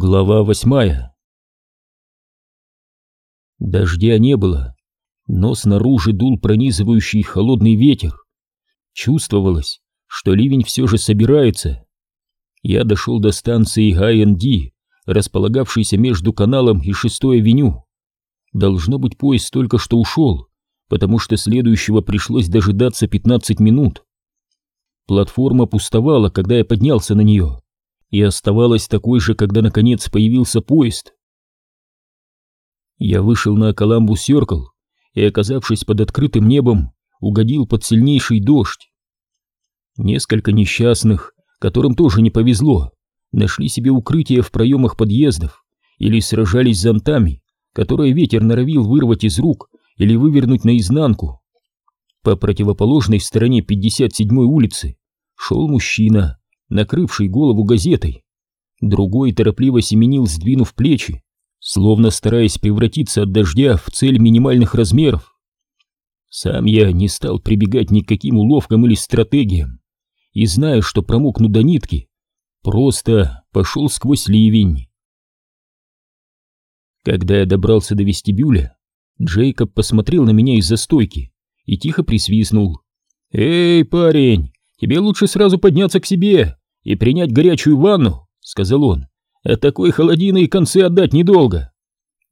Глава восьмая Дождя не было, но снаружи дул пронизывающий холодный ветер. Чувствовалось, что ливень все же собирается. Я дошел до станции АНД, располагавшейся между каналом и шестой авеню. Должно быть, поезд только что ушел, потому что следующего пришлось дожидаться 15 минут. Платформа пустовала, когда я поднялся на нее и оставалась такой же, когда наконец появился поезд. Я вышел на Коламбус Серкл и, оказавшись под открытым небом, угодил под сильнейший дождь. Несколько несчастных, которым тоже не повезло, нашли себе укрытие в проемах подъездов или сражались зонтами, которые ветер норовил вырвать из рук или вывернуть наизнанку. По противоположной стороне 57-й улицы шел мужчина, накрывший голову газетой. Другой торопливо семенил, сдвинув плечи, словно стараясь превратиться от дождя в цель минимальных размеров. Сам я не стал прибегать ни к каким уловкам или стратегиям, и, зная, что промокну до нитки, просто пошел сквозь ливень. Когда я добрался до вестибюля, Джейкоб посмотрел на меня из-за стойки и тихо присвистнул. «Эй, парень, тебе лучше сразу подняться к себе и принять горячую ванну, — сказал он. А такой холодиной концы отдать недолго.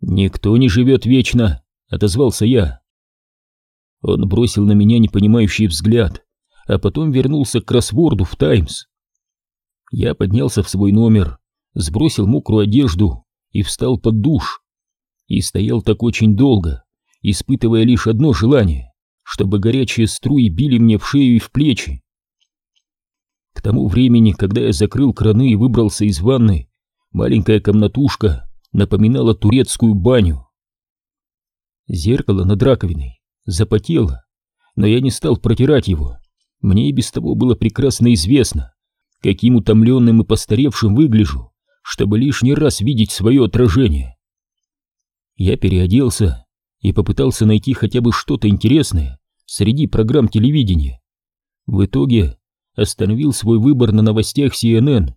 Никто не живет вечно, — отозвался я. Он бросил на меня непонимающий взгляд, а потом вернулся к кроссворду в «Таймс». Я поднялся в свой номер, сбросил мокрую одежду и встал под душ. И стоял так очень долго, испытывая лишь одно желание, чтобы горячие струи били мне в шею и в плечи. К тому времени, когда я закрыл краны и выбрался из ванны, маленькая комнатушка напоминала турецкую баню. Зеркало над раковиной запотело, но я не стал протирать его. Мне и без того было прекрасно известно, каким утомленным и постаревшим выгляжу, чтобы лишний раз видеть свое отражение. Я переоделся и попытался найти хотя бы что-то интересное среди программ телевидения. В итоге остановил свой выбор на новостях CNN,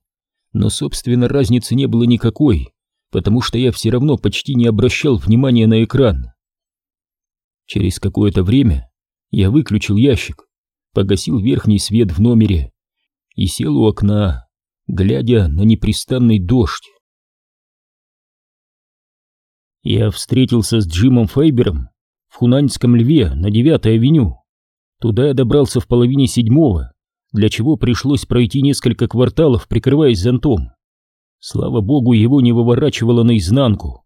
но, собственно, разницы не было никакой, потому что я все равно почти не обращал внимания на экран. Через какое-то время я выключил ящик, погасил верхний свет в номере и сел у окна, глядя на непрестанный дождь. Я встретился с Джимом Фейбером в Хунаньском льве на 9-й авеню. Туда я добрался в половине седьмого, для чего пришлось пройти несколько кварталов, прикрываясь зонтом. Слава богу, его не выворачивало наизнанку.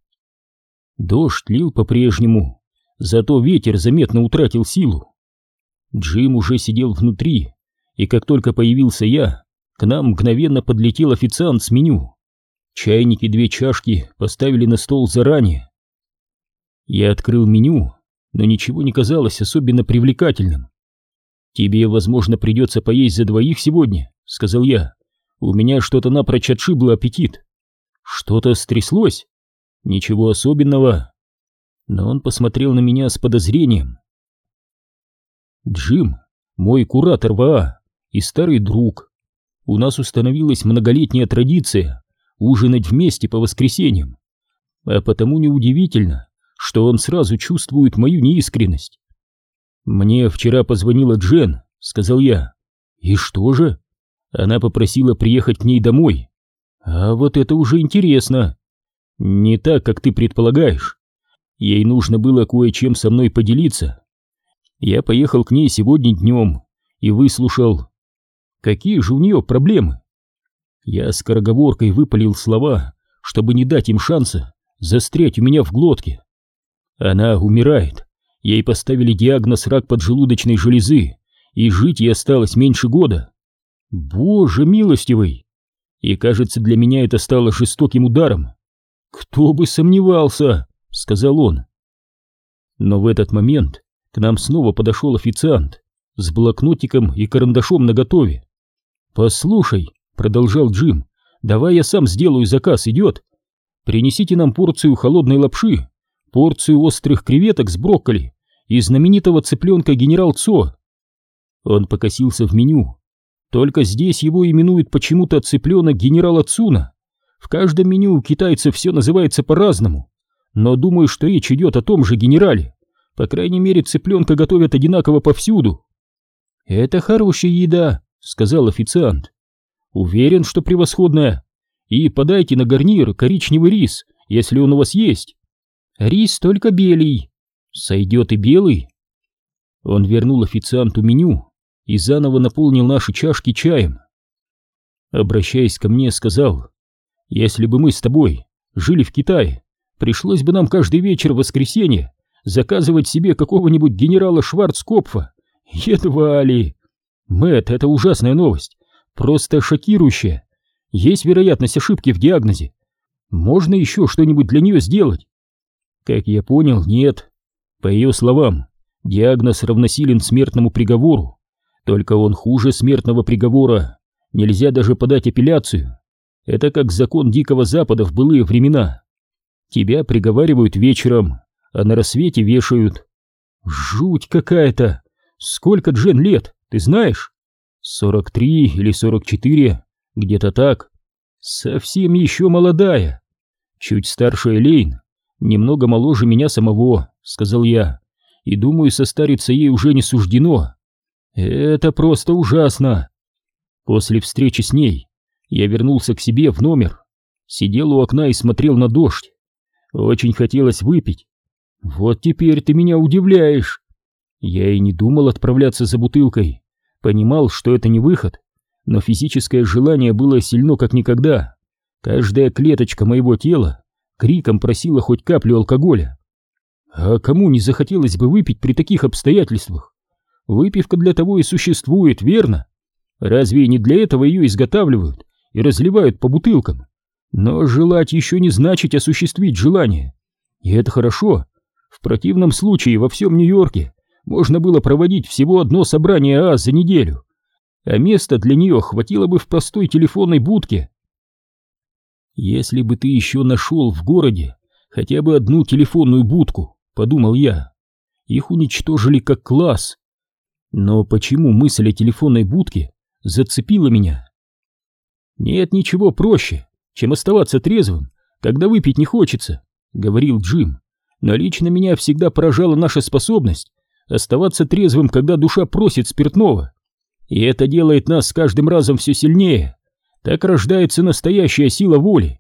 Дождь лил по-прежнему, зато ветер заметно утратил силу. Джим уже сидел внутри, и как только появился я, к нам мгновенно подлетел официант с меню. Чайники две чашки поставили на стол заранее. Я открыл меню, но ничего не казалось особенно привлекательным. «Тебе, возможно, придется поесть за двоих сегодня», — сказал я. «У меня что-то напрочь отшибло аппетит». «Что-то стряслось?» «Ничего особенного». Но он посмотрел на меня с подозрением. «Джим, мой куратор ВАА и старый друг. У нас установилась многолетняя традиция ужинать вместе по воскресеньям, а потому неудивительно, что он сразу чувствует мою неискренность. «Мне вчера позвонила Джен», — сказал я. «И что же?» Она попросила приехать к ней домой. «А вот это уже интересно. Не так, как ты предполагаешь. Ей нужно было кое-чем со мной поделиться. Я поехал к ней сегодня днем и выслушал. Какие же у нее проблемы?» Я скороговоркой выпалил слова, чтобы не дать им шанса застрять у меня в глотке. Она умирает. Ей поставили диагноз рак поджелудочной железы, и жить ей осталось меньше года. Боже милостивый! И кажется, для меня это стало жестоким ударом. Кто бы сомневался, сказал он. Но в этот момент к нам снова подошел официант с блокнотиком и карандашом наготове. «Послушай», — продолжал Джим, — «давай я сам сделаю заказ, идет? Принесите нам порцию холодной лапши, порцию острых креветок с брокколи и знаменитого цыпленка генерал Цо. Он покосился в меню. Только здесь его именуют почему-то цыпленок генерала Цуна, В каждом меню у китайцев все называется по-разному, но думаю, что речь идет о том же генерале. По крайней мере, цыпленка готовят одинаково повсюду. «Это хорошая еда», — сказал официант. «Уверен, что превосходная. И подайте на гарнир коричневый рис, если он у вас есть. Рис только белый. Сойдет и белый». Он вернул официанту меню и заново наполнил наши чашки чаем. Обращаясь ко мне, сказал, «Если бы мы с тобой жили в Китае, пришлось бы нам каждый вечер в воскресенье заказывать себе какого-нибудь генерала Шварцкопфа. Едва ли. Мэтт, это ужасная новость. Просто шокирующая. Есть вероятность ошибки в диагнозе. Можно еще что-нибудь для нее сделать? Как я понял, нет. По ее словам, диагноз равносилен смертному приговору. Только он хуже смертного приговора. Нельзя даже подать апелляцию. Это как закон Дикого Запада в былые времена. Тебя приговаривают вечером, а на рассвете вешают. Жуть какая-то! Сколько Джен лет, ты знаешь? Сорок три или сорок четыре, где-то так. Совсем еще молодая. Чуть старше Элейн, немного моложе меня самого, сказал я. И думаю, состариться ей уже не суждено. Это просто ужасно. После встречи с ней я вернулся к себе в номер, сидел у окна и смотрел на дождь. Очень хотелось выпить, «Вот теперь ты меня удивляешь!» Я и не думал отправляться за бутылкой, понимал, что это не выход, но физическое желание было сильно как никогда. Каждая клеточка моего тела криком просила хоть каплю алкоголя. А кому не захотелось бы выпить при таких обстоятельствах? Выпивка для того и существует, верно? Разве не для этого ее изготавливают и разливают по бутылкам? Но желать еще не значит осуществить желание. И это хорошо, в противном случае во всем Нью-Йорке можно было проводить всего одно собрание А за неделю, а места для нее хватило бы в простой телефонной будке. «Если бы ты еще нашел в городе хотя бы одну телефонную будку», — подумал я, — «их уничтожили как класс». Но почему мысль о телефонной будке зацепила меня? «Нет ничего проще, чем оставаться трезвым, когда выпить не хочется», — говорил Джим но лично меня всегда поражала наша способность оставаться трезвым, когда душа просит спиртного. И это делает нас с каждым разом все сильнее. Так рождается настоящая сила воли.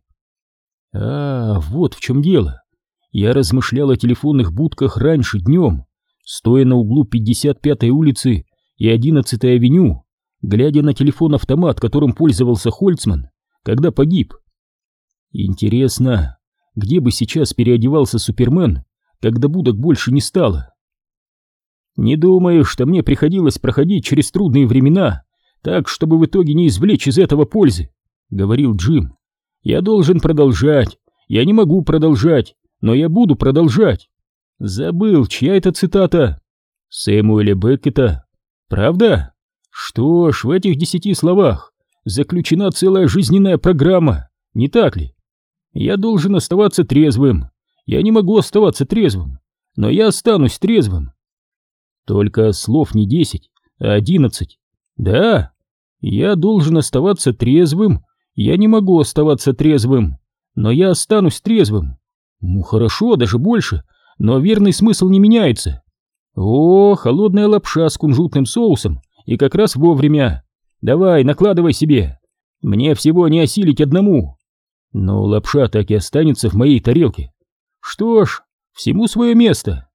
А, вот в чем дело. Я размышлял о телефонных будках раньше днем, стоя на углу 55-й улицы и 11-й авеню, глядя на телефон-автомат, которым пользовался Хольцман, когда погиб. Интересно, где бы сейчас переодевался Супермен, когда будок больше не стало. Не думаю, что мне приходилось проходить через трудные времена, так, чтобы в итоге не извлечь из этого пользы, — говорил Джим. Я должен продолжать, я не могу продолжать, но я буду продолжать. Забыл, чья это цитата? Сэмуэля Беккета. Правда? Что ж, в этих десяти словах заключена целая жизненная программа, не так ли? Я должен оставаться трезвым. Я не могу оставаться трезвым, но я останусь трезвым. Только слов не десять, а одиннадцать. Да, я должен оставаться трезвым, я не могу оставаться трезвым, но я останусь трезвым. Ну хорошо, даже больше, но верный смысл не меняется. О, холодная лапша с кунжутным соусом, и как раз вовремя. Давай, накладывай себе. Мне всего не осилить одному. Но лапша так и останется в моей тарелке. Что ж, всему свое место.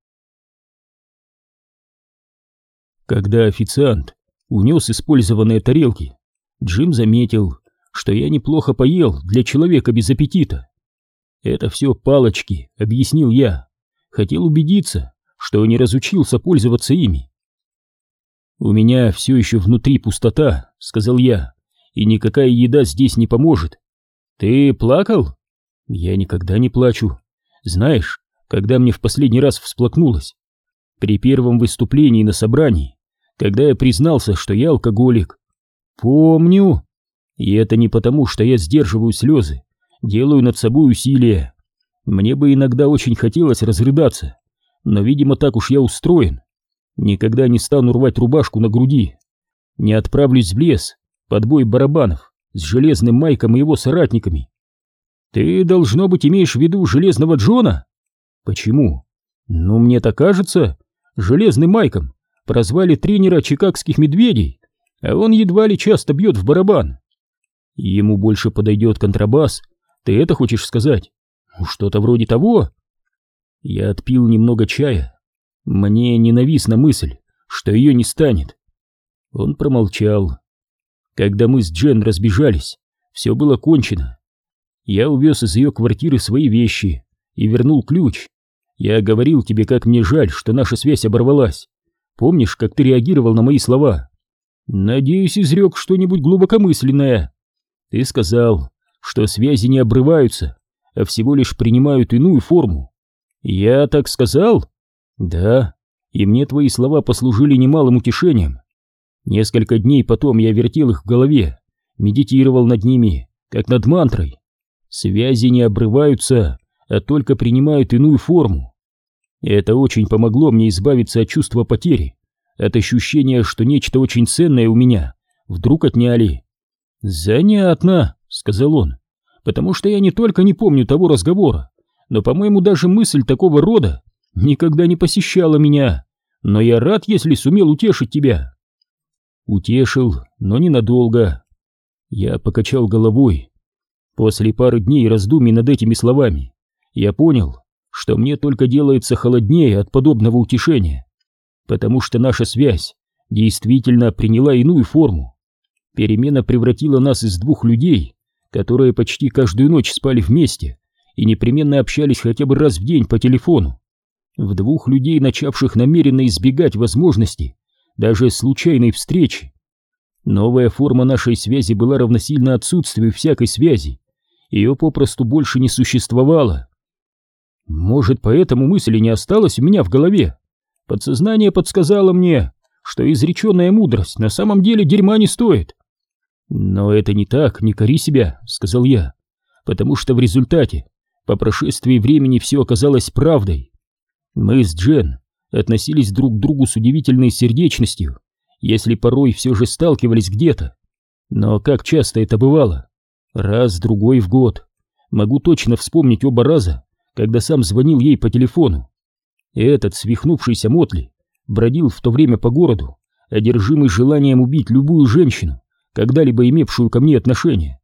Когда официант унес использованные тарелки, Джим заметил, что я неплохо поел для человека без аппетита. «Это все палочки», — объяснил я. Хотел убедиться, что не разучился пользоваться ими. «У меня все еще внутри пустота», — сказал я, — «и никакая еда здесь не поможет. «Ты плакал?» «Я никогда не плачу. Знаешь, когда мне в последний раз всплакнулось? При первом выступлении на собрании, когда я признался, что я алкоголик. Помню. И это не потому, что я сдерживаю слезы, делаю над собой усилия. Мне бы иногда очень хотелось разрыдаться, но, видимо, так уж я устроен. Никогда не стану рвать рубашку на груди. Не отправлюсь в лес под бой барабанов с железным майком и его соратниками. Ты, должно быть, имеешь в виду Железного Джона? Почему? Ну, мне так кажется. Железным Майком прозвали тренера чикагских медведей, а он едва ли часто бьет в барабан. Ему больше подойдет контрабас. Ты это хочешь сказать? Ну, что-то вроде того. Я отпил немного чая. Мне ненавистна мысль, что ее не станет. Он промолчал. Когда мы с Джен разбежались, все было кончено. Я увез из ее квартиры свои вещи и вернул ключ. Я говорил тебе, как мне жаль, что наша связь оборвалась. Помнишь, как ты реагировал на мои слова? Надеюсь, изрек что-нибудь глубокомысленное. Ты сказал, что связи не обрываются, а всего лишь принимают иную форму. Я так сказал? Да, и мне твои слова послужили немалым утешением. Несколько дней потом я вертел их в голове, медитировал над ними, как над мантрой. Связи не обрываются, а только принимают иную форму. Это очень помогло мне избавиться от чувства потери, от ощущения, что нечто очень ценное у меня вдруг отняли. «Занятно», — сказал он, — «потому что я не только не помню того разговора, но, по-моему, даже мысль такого рода никогда не посещала меня, но я рад, если сумел утешить тебя». Утешил, но ненадолго. Я покачал головой. После пары дней раздумий над этими словами я понял, что мне только делается холоднее от подобного утешения, потому что наша связь действительно приняла иную форму. Перемена превратила нас из двух людей, которые почти каждую ночь спали вместе и непременно общались хотя бы раз в день по телефону, в двух людей, начавших намеренно избегать возможности даже случайной встречи. Новая форма нашей связи была равносильна отсутствию всякой связи, ее попросту больше не существовало. Может, поэтому мысли не осталось у меня в голове. Подсознание подсказало мне, что изреченная мудрость на самом деле дерьма не стоит. Но это не так, не кори себя, сказал я, потому что в результате, по прошествии времени, все оказалось правдой. Мы с Джен относились друг к другу с удивительной сердечностью, если порой все же сталкивались где-то. Но как часто это бывало? Раз, другой в год. Могу точно вспомнить оба раза, когда сам звонил ей по телефону. Этот свихнувшийся Мотли бродил в то время по городу, одержимый желанием убить любую женщину, когда-либо имевшую ко мне отношение.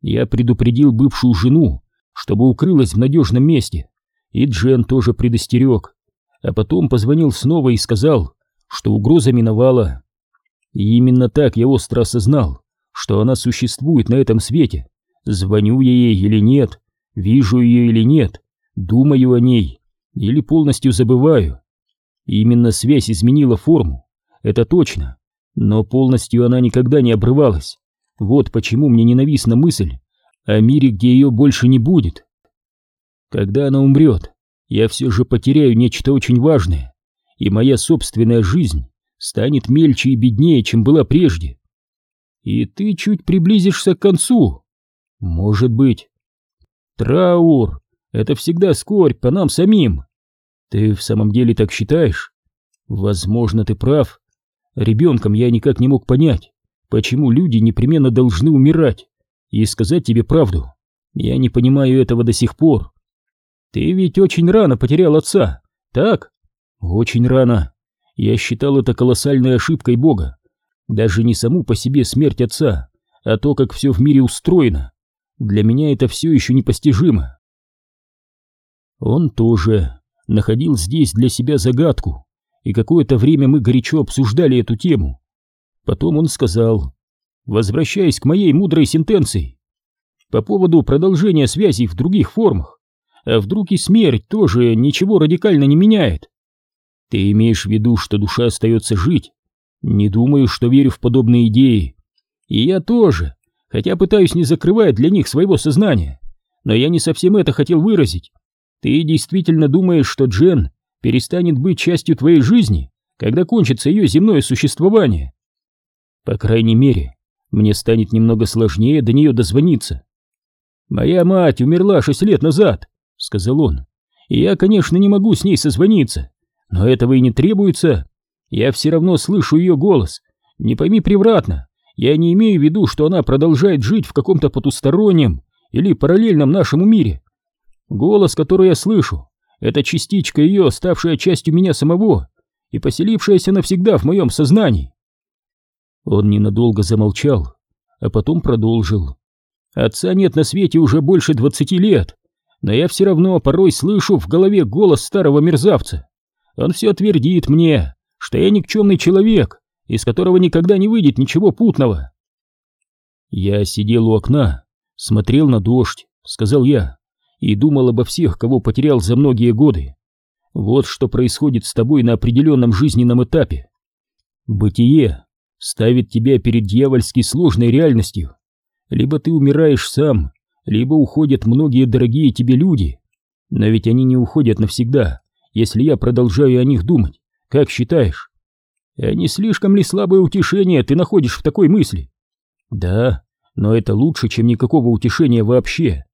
Я предупредил бывшую жену, чтобы укрылась в надежном месте, и Джен тоже предостерег а потом позвонил снова и сказал, что угроза миновала. И именно так я остро осознал, что она существует на этом свете. Звоню я ей или нет, вижу ее или нет, думаю о ней или полностью забываю. именно связь изменила форму, это точно, но полностью она никогда не обрывалась. Вот почему мне ненавистна мысль о мире, где ее больше не будет. Когда она умрет, я все же потеряю нечто очень важное, и моя собственная жизнь станет мельче и беднее, чем была прежде. И ты чуть приблизишься к концу. Может быть. Траур — это всегда скорбь по нам самим. Ты в самом деле так считаешь? Возможно, ты прав. Ребенком я никак не мог понять, почему люди непременно должны умирать. И сказать тебе правду, я не понимаю этого до сих пор. Ты ведь очень рано потерял отца, так? Очень рано. Я считал это колоссальной ошибкой Бога. Даже не саму по себе смерть отца, а то, как все в мире устроено. Для меня это все еще непостижимо. Он тоже находил здесь для себя загадку, и какое-то время мы горячо обсуждали эту тему. Потом он сказал, возвращаясь к моей мудрой сентенции, по поводу продолжения связей в других формах, а вдруг и смерть тоже ничего радикально не меняет? Ты имеешь в виду, что душа остается жить? Не думаю, что верю в подобные идеи. И я тоже, хотя пытаюсь не закрывать для них своего сознания. Но я не совсем это хотел выразить. Ты действительно думаешь, что Джен перестанет быть частью твоей жизни, когда кончится ее земное существование? По крайней мере, мне станет немного сложнее до нее дозвониться. Моя мать умерла шесть лет назад, — сказал он. «Я, конечно, не могу с ней созвониться, но этого и не требуется. Я все равно слышу ее голос. Не пойми превратно, я не имею в виду, что она продолжает жить в каком-то потустороннем или параллельном нашему мире. Голос, который я слышу, это частичка ее, ставшая частью меня самого и поселившаяся навсегда в моем сознании. Он ненадолго замолчал, а потом продолжил. Отца нет на свете уже больше двадцати лет, но я все равно порой слышу в голове голос старого мерзавца. Он все твердит мне, что я никчемный человек, из которого никогда не выйдет ничего путного. Я сидел у окна, смотрел на дождь, сказал я, и думал обо всех, кого потерял за многие годы. Вот что происходит с тобой на определенном жизненном этапе. Бытие ставит тебя перед дьявольски сложной реальностью. Либо ты умираешь сам, либо уходят многие дорогие тебе люди. Но ведь они не уходят навсегда, если я продолжаю о них думать. Как считаешь? А не слишком ли слабое утешение ты находишь в такой мысли? Да, но это лучше, чем никакого утешения вообще.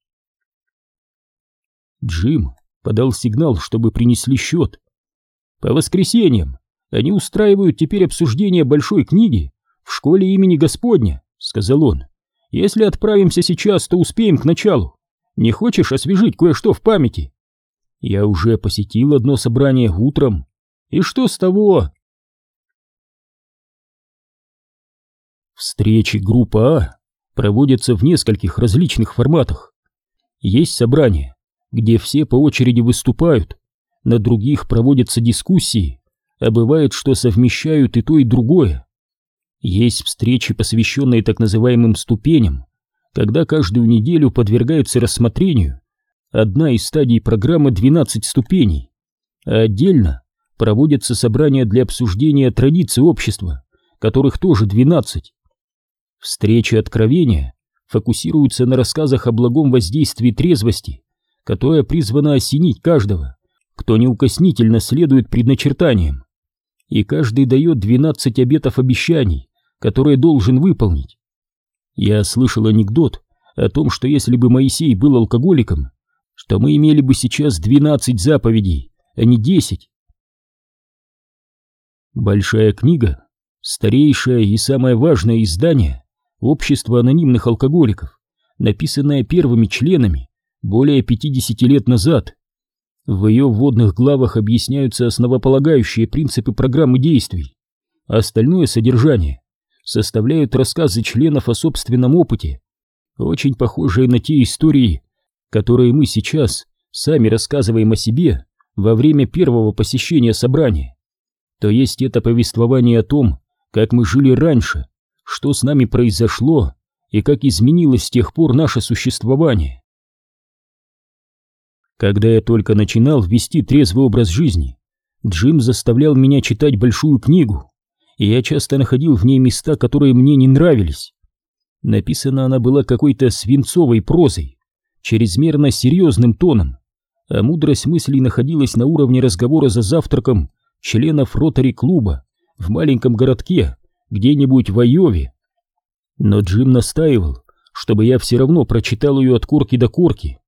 Джим подал сигнал, чтобы принесли счет. По воскресеньям они устраивают теперь обсуждение большой книги в школе имени Господня, сказал он. Если отправимся сейчас, то успеем к началу. Не хочешь освежить кое-что в памяти? Я уже посетил одно собрание утром. И что с того? Встречи группа А проводятся в нескольких различных форматах. Есть собрания, где все по очереди выступают, на других проводятся дискуссии, а бывает, что совмещают и то, и другое. Есть встречи, посвященные так называемым ступеням, когда каждую неделю подвергается рассмотрению одна из стадий программы «12 ступеней», а отдельно проводятся собрания для обсуждения традиций общества, которых тоже 12. Встречи откровения фокусируются на рассказах о благом воздействии трезвости, которая призвана осенить каждого, кто неукоснительно следует предначертаниям. И каждый дает 12 обетов обещаний, которые должен выполнить. Я слышал анекдот о том, что если бы Моисей был алкоголиком, что мы имели бы сейчас 12 заповедей, а не 10. Большая книга, старейшее и самое важное издание Общество анонимных алкоголиков, написанное первыми членами более 50 лет назад. В ее вводных главах объясняются основополагающие принципы программы действий. Остальное содержание составляют рассказы членов о собственном опыте, очень похожие на те истории, которые мы сейчас сами рассказываем о себе во время первого посещения собрания. То есть это повествование о том, как мы жили раньше, что с нами произошло и как изменилось с тех пор наше существование. Когда я только начинал вести трезвый образ жизни, Джим заставлял меня читать большую книгу, и я часто находил в ней места, которые мне не нравились. Написана она была какой-то свинцовой прозой, чрезмерно серьезным тоном, а мудрость мыслей находилась на уровне разговора за завтраком членов ротари-клуба в маленьком городке, где-нибудь в Айове. Но Джим настаивал, чтобы я все равно прочитал ее от корки до корки.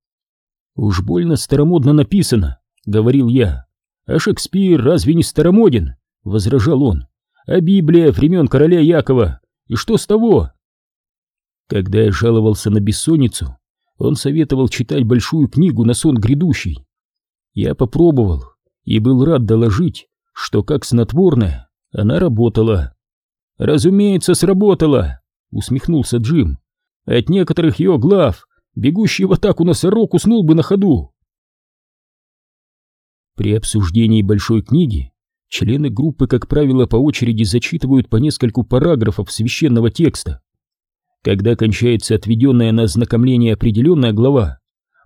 «Уж больно старомодно написано», — говорил я. «А Шекспир разве не старомоден?» — возражал он. «А Библия времен короля Якова? И что с того?» Когда я жаловался на бессонницу, он советовал читать большую книгу на сон грядущий. Я попробовал и был рад доложить, что как снотворная она работала. «Разумеется, сработало!» — усмехнулся Джим. «От некоторых ее глав бегущий в атаку носорог уснул бы на ходу!» При обсуждении большой книги члены группы, как правило, по очереди зачитывают по нескольку параграфов священного текста. Когда кончается отведенная на ознакомление определенная глава,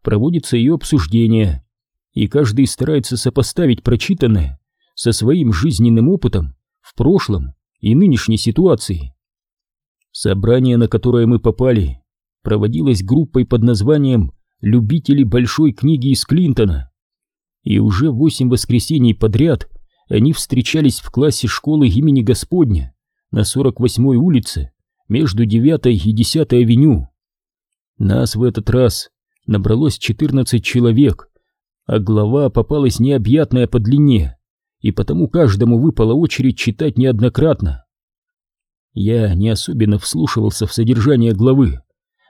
проводится ее обсуждение, и каждый старается сопоставить прочитанное со своим жизненным опытом в прошлом и нынешней ситуации. Собрание, на которое мы попали, проводилось группой под названием «Любители большой книги из Клинтона». И уже восемь воскресений подряд они встречались в классе школы имени Господня на 48-й улице между 9 и 10 авеню. Нас в этот раз набралось 14 человек, а глава попалась необъятная по длине и потому каждому выпала очередь читать неоднократно. Я не особенно вслушивался в содержание главы,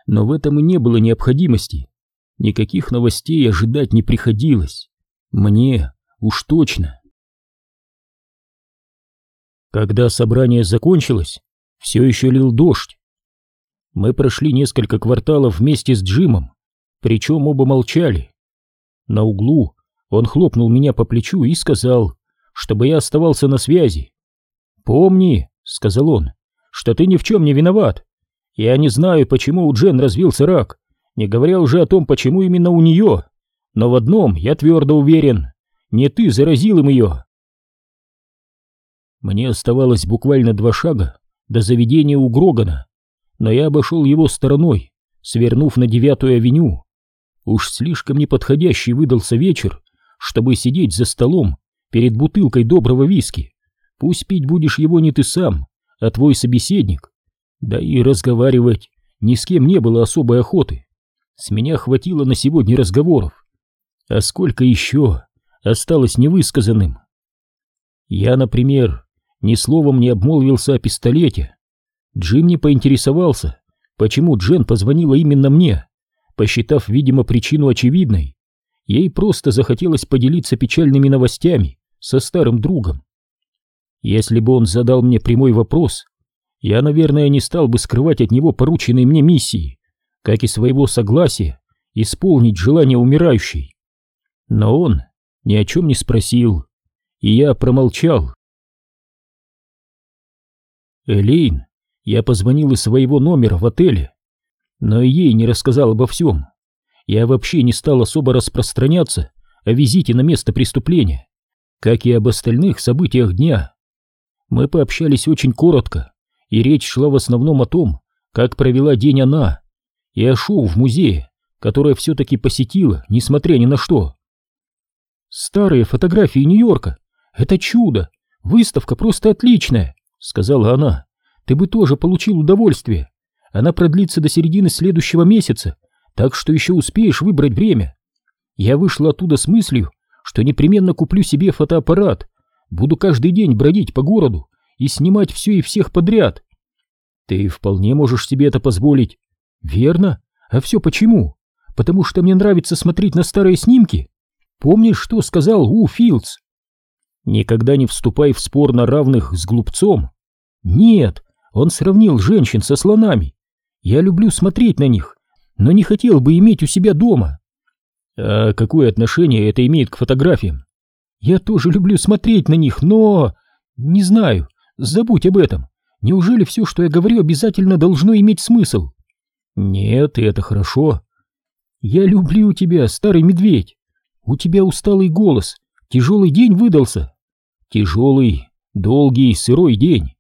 но в этом и не было необходимости. Никаких новостей ожидать не приходилось. Мне уж точно. Когда собрание закончилось, все еще лил дождь. Мы прошли несколько кварталов вместе с Джимом, причем оба молчали. На углу он хлопнул меня по плечу и сказал, чтобы я оставался на связи. «Помни», — сказал он, — «что ты ни в чем не виноват. Я не знаю, почему у Джен развился рак, не говоря уже о том, почему именно у нее, но в одном я твердо уверен, не ты заразил им ее, мне оставалось буквально два шага до заведения у Грогана, но я обошел его стороной, свернув на девятую авеню. Уж слишком неподходящий выдался вечер, чтобы сидеть за столом перед бутылкой доброго виски. Пусть пить будешь его не ты сам, а твой собеседник. Да и разговаривать ни с кем не было особой охоты. С меня хватило на сегодня разговоров. А сколько еще осталось невысказанным? Я, например, ни словом не обмолвился о пистолете. Джим не поинтересовался, почему Джен позвонила именно мне, посчитав, видимо, причину очевидной. Ей просто захотелось поделиться печальными новостями со старым другом. Если бы он задал мне прямой вопрос, я, наверное, не стал бы скрывать от него порученной мне миссии, как и своего согласия исполнить желание умирающей. Но он ни о чем не спросил, и я промолчал. Элейн, я позвонил из своего номера в отеле, но ей не рассказал обо всем. Я вообще не стал особо распространяться о визите на место преступления, как и об остальных событиях дня. Мы пообщались очень коротко, и речь шла в основном о том, как провела день она, и о шоу в музее, которое все-таки посетила, несмотря ни на что. Старые фотографии Нью-Йорка — это чудо, выставка просто отличная сказала она, ты бы тоже получил удовольствие. Она продлится до середины следующего месяца, так что еще успеешь выбрать время. Я вышла оттуда с мыслью, что непременно куплю себе фотоаппарат, буду каждый день бродить по городу и снимать все и всех подряд. Ты вполне можешь себе это позволить. Верно? А все почему? Потому что мне нравится смотреть на старые снимки. Помнишь, что сказал У Филдс? Никогда не вступай в спор на равных с глупцом. Нет, он сравнил женщин со слонами. Я люблю смотреть на них, но не хотел бы иметь у себя дома. А какое отношение это имеет к фотографиям? Я тоже люблю смотреть на них, но... Не знаю, забудь об этом. Неужели все, что я говорю, обязательно должно иметь смысл? Нет, это хорошо. Я люблю тебя, старый медведь. У тебя усталый голос, Тяжелый день выдался. Тяжелый, долгий, сырой день.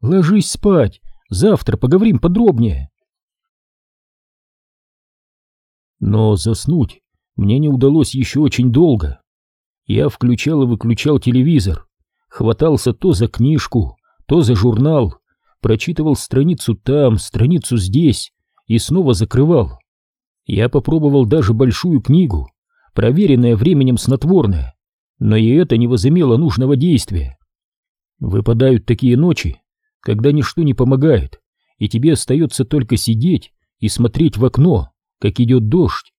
Ложись спать, завтра поговорим подробнее. Но заснуть мне не удалось еще очень долго. Я включал и выключал телевизор, хватался то за книжку, то за журнал, прочитывал страницу там, страницу здесь и снова закрывал. Я попробовал даже большую книгу, проверенное временем снотворное, но и это не возымело нужного действия. Выпадают такие ночи, когда ничто не помогает, и тебе остается только сидеть и смотреть в окно, как идет дождь,